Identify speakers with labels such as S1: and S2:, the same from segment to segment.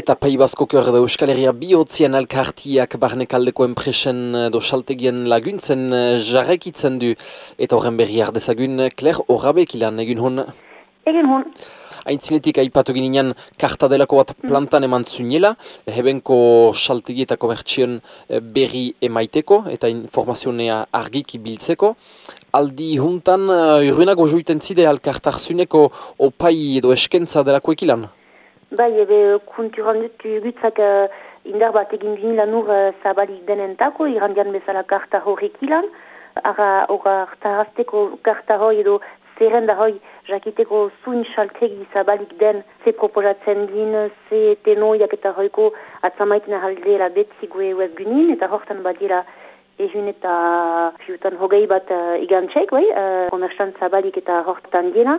S1: Eta paibazko kör da Euskal Herria bihotzien alkartiak barnekaldeko enpresen do saltegien laguntzen jarrekitzen du. Eta horren berri ardezagun, Claire Horabek ilan egin hon?
S2: Egin hon.
S1: Aintzinetik aipatu ginean karta delako bat plantan eman zunela, hebenko saltegi eta komertzion berri emaiteko eta informazionea argiki biltzeko. Aldi juntan, urruinago joiten zide alkartarzuneko opai edo eskentza delako ekilan?
S2: Bai, ebe, kunturan dut gutzak uh, indar bat egin ginila nur uh, zabalik denentako, irandian bezala karta horrek ilan. Ara, hartarazteko karta hoi edo zerrenda hoi jakiteko zuin saltegi zabalik den ze proposatzen din, ze tenoiak eta hoiko atzamaitina haldela betzi gue webgunin, eta hortan badira Ejun eta fiutan hogei bat uh, igantxeik, bai, uh, komersant zabalik eta hortan dina.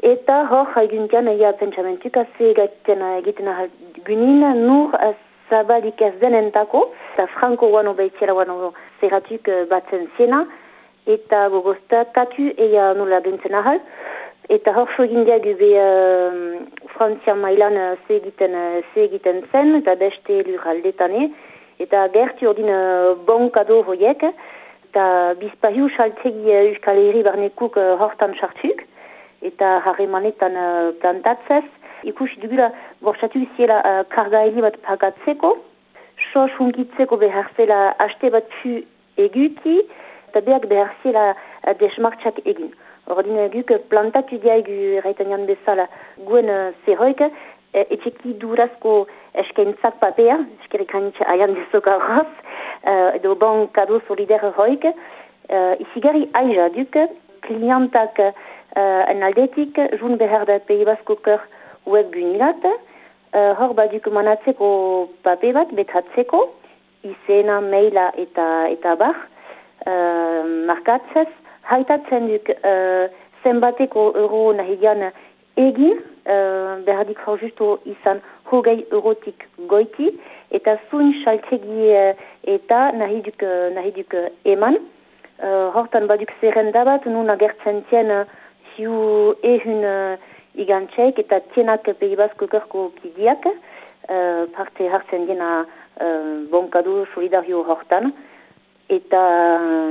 S2: Eta hor haiguntian egia pentsamentuk haze egiten egiten gunin nur zabalik ez denentako eta franko guano behitxera guano zerratuk batzen ziena eta gogozta katu egia nula bintzen ahal. Eta hor egin diagu be uh, frantzian mailan ze egiten, egiten zen eta beste lur eta gertu ordin uh, bon kado hoiek eta bizpahiu saltegi uh, euskal herri barnekuk uh, hortan sartuk eta harremanetan uh, plantatzez. Ikusi dugula bortxatu ziela uh, kargaili bat pagatzeko, sos hunkitzeko behar zela haste bat zu eguti, eta behar behar zela uh, desmartxak egin. Ordin guk plantatu diaigu reitanean bezala guen uh, zehoik, uh, etxeki durazko eskentzak papea, eskerik hanitxe aian dezoka horraz, uh, edo bon kado solidaire hoik, uh, isigari aiza duk, klientak uh, en aldetik, jun behar da pei basko kör web uh, hor baduk manatzeko pape bat betatzeko, izena, maila eta, eta bar, uh, markatzez, haitatzen duk uh, zenbateko euro nahidian egin, uh, behardik hor justo izan hogei eurotik goiti, eta zun saltegi uh, eta nahiduk, uh, nahiduk eman, Uh, hortan baduk zerrenda bat, nun agertzen zien uh, ziu ehun uh, igantxeik eta tienak pehibazko kerko kidiak, uh, parte hartzen dena uh, bonkadu solidario hortan. Eta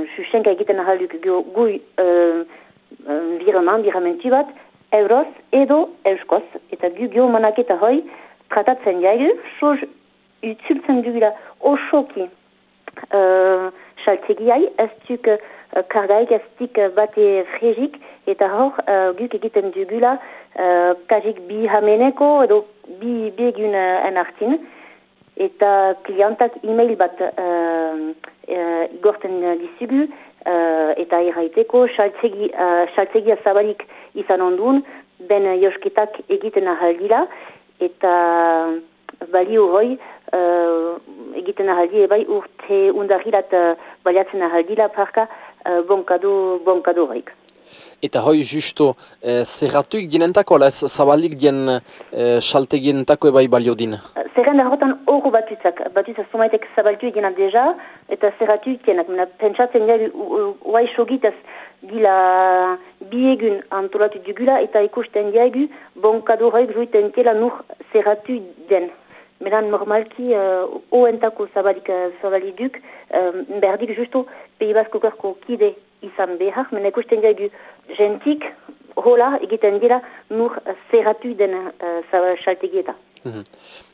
S2: uh, egiten ahalduk gui uh, vireman, viramentu bat, euroz edo euskoz. Eta gu gio manaketa hoi, tratatzen jaigu, soz utzultzen dugula osoki uh, saltzegiai, ez duk uh, kargaik ez dik bate frigik, eta hor uh, guk egiten dugula uh, kajik bi hameneko edo bi begun uh, enartin eta klientak e-mail bat uh, uh, igorten dizugu uh, eta irraiteko saltzegia uh, zabalik izan ondun ben josketak egiten ahaldila eta balio hoi uh, egiten ahaldi ebai urte undarilat uh, baliatzen ahaldila parka uh, bonkado, bonkado hoik.
S1: Eta hoi justo eh, zerratuik dinentako, ala ez zabalik dien eh, saltegientako ebai balio din?
S2: Zerren da horretan horro batutzak, batutzak somaitek zabaltu egin deja, eta zerratuik dienak. Mena pentsatzen jari uai sogitaz gila biegun antolatu dugula eta ikusten jaigu bonkado hoik joiten tela nur zerratu den. Menan normalki uh, oentako zabalik uh, zabaliduk, um, berdik justo peibazko karko kide izan behar, mena ikusten gaigu gentik, hola egiten dira nur zerratu den uh, saltegieta.
S1: Mhm.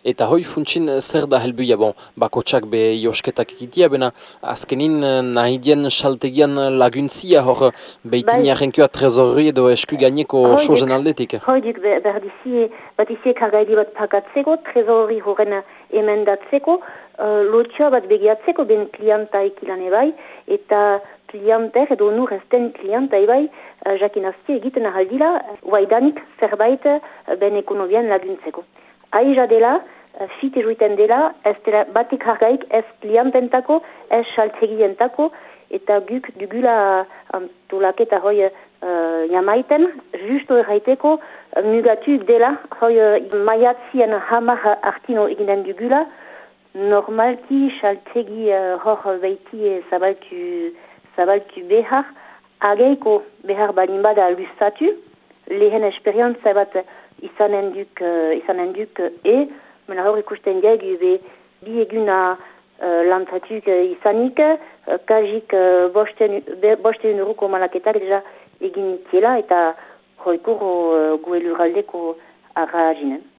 S1: Eta hoi funtsin zer da helbuia, bon, bakotsak be josketak egitea, bena azkenin nahi dien saltegian laguntzia hor behitin bai. jarrenkioa trezorri edo esku gaineko sozen aldetik.
S2: Hoi duk behar dizie, bat izie kargaidi bat pagatzeko, trezorri horren emendatzeko, uh, lotioa bat begiatzeko ben klienta ekilan ebai, eta klienter edo nur esten klienta ebai, uh, jakinazte egiten ahaldila, waidanik zerbait uh, ben ekonomian laguntzeko aiza dela, uh, fite juiten dela, ez dela batik hargaik, ez kliententako, ez saltzegientako, eta guk dugula antolaketa hoi uh, jamaiten, justo erraiteko, mugatuk dela, hoi uh, maiatzien hamar artino eginen dugula, normalki saltzegi uh, hor beiti zabaltu, zabaltu behar, ageiko behar balimbada lustatu, lehen esperientza bat izanen duk, uh, izanen duk e Mena hor ikusten diegu be bi eguna uh, lantzatuk uh, izanik, uh, kajik uh, bosten uruko malaketak deja egin tiela eta hoikur uh, gu elurraldeko arra